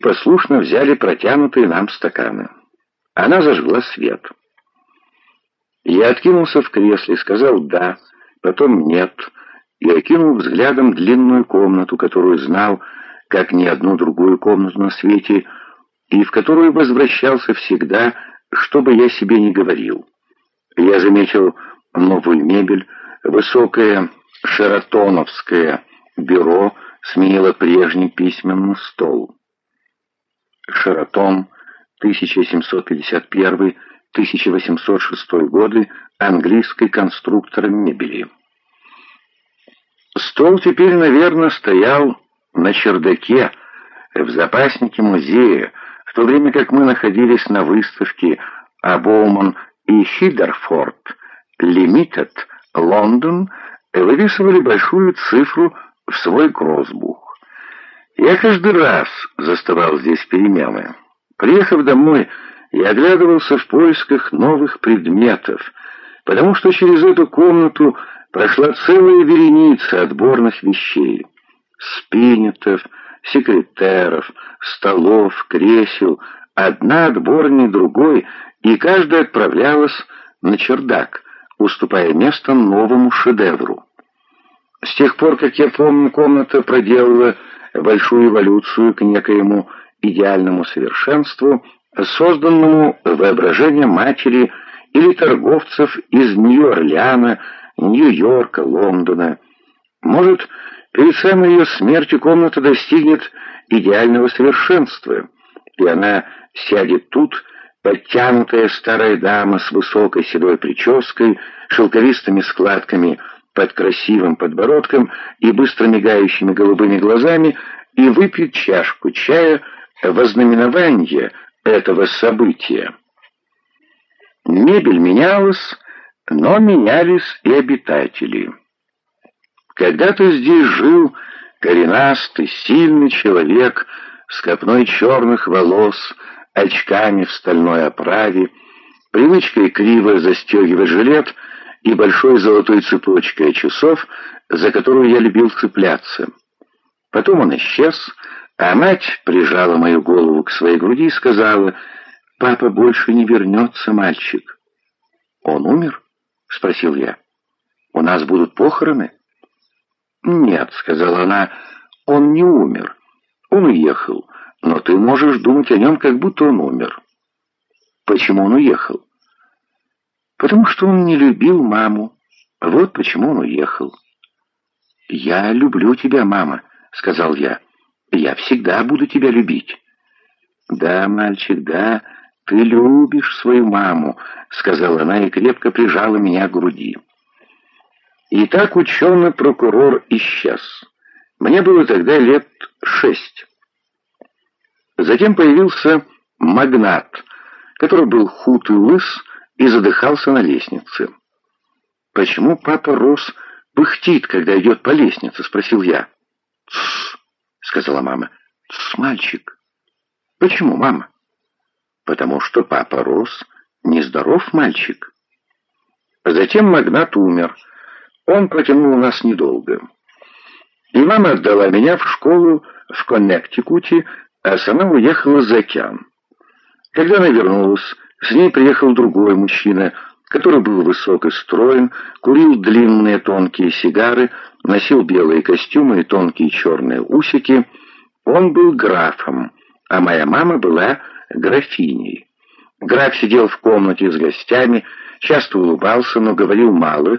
послушно взяли протянутые нам стаканы. Она зажгла свет. Я откинулся в кресле, сказал «да», потом «нет», и окинул взглядом длинную комнату, которую знал, как ни одну другую комнату на свете, и в которую возвращался всегда, что бы я себе ни говорил. Я заметил новую мебель, высокое шератоновское бюро сменило прежний письменный стол. Шератон, 1751-1806 годы, английский конструктор мебели. Стол теперь, наверное, стоял на чердаке в запаснике музея, в то время как мы находились на выставке а Боуман и Хидерфорд Лимитед Лондон выписывали большую цифру в свой грозбух. Я каждый раз заставал здесь перемены. Приехав домой, я оглядывался в поисках новых предметов, потому что через эту комнату прошла целая вереница отборных вещей. Спинетов, секретеров, столов, кресел, одна отборнее другой, и каждая отправлялась на чердак, уступая место новому шедевру. С тех пор, как я помню, комната проделала большую эволюцию к некоему идеальному совершенству, созданному воображением матери или торговцев из Нью-Орлеана, Нью-Йорка, Лондона. Может, перед самой ее смертью комната достигнет идеального совершенства, и она сядет тут, подтянутая старая дама с высокой седой прической, шелковистыми складками под красивым подбородком и быстро мигающими голубыми глазами, и выпьет чашку чая во знаменование этого события. Мебель менялась, но менялись и обитатели. Когда-то здесь жил коренастый, сильный человек с копной черных волос, очками в стальной оправе, привычкой криво застегивать жилет и большой золотой цепочкой часов, за которую я любил цепляться. Потом он исчез, а мать прижала мою голову к своей груди и сказала, «Папа больше не вернется, мальчик». «Он умер?» — спросил я. «У нас будут похороны?» «Нет», — сказала она, — «он не умер. Он уехал, но ты можешь думать о нем, как будто он умер». «Почему он уехал?» «Потому что он не любил маму. Вот почему он уехал». «Я люблю тебя, мама», — сказал я. «Я всегда буду тебя любить». «Да, мальчик, да, ты любишь свою маму», — сказала она и крепко прижала меня к груди. И так ученый-прокурор исчез. Мне было тогда лет шесть. Затем появился магнат, который был худ и лыс и задыхался на лестнице. «Почему папа Рос пыхтит, когда идет по лестнице?» — спросил я. «Тссс», — сказала мама. «Тссс, мальчик». «Почему, мама?» «Потому что папа Рос нездоров мальчик». Затем магнат умер — он протянул нас недолго. И мама отдала меня в школу в Коннектикуте, а сама уехала за океан. Когда она вернулась, с ней приехал другой мужчина, который был высок и строен, курил длинные тонкие сигары, носил белые костюмы и тонкие черные усики. Он был графом, а моя мама была графиней. Граф сидел в комнате с гостями, часто улыбался, но говорил мало,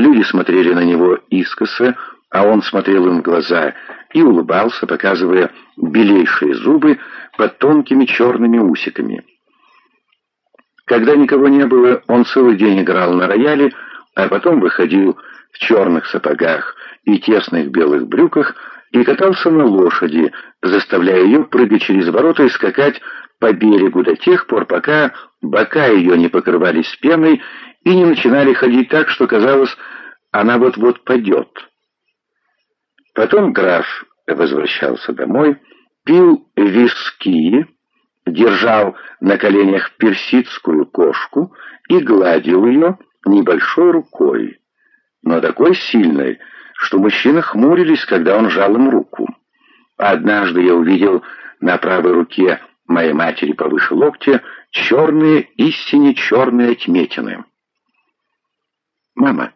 Люди смотрели на него искоса, а он смотрел им в глаза и улыбался, показывая белейшие зубы под тонкими черными усиками. Когда никого не было, он целый день играл на рояле, а потом выходил в черных сапогах и тесных белых брюках и катался на лошади, заставляя ее прыгать через ворота и скакать по берегу до тех пор, пока бока ее не покрывались пеной и не начинали ходить так, что казалось, она вот-вот падет. Потом граф возвращался домой, пил виски, держал на коленях персидскую кошку и гладил ее небольшой рукой, но такой сильной, что мужчины хмурились, когда он жал им руку. Однажды я увидел, На правой руке моей матери повыше локтя черные, истине черные отметины. «Мама,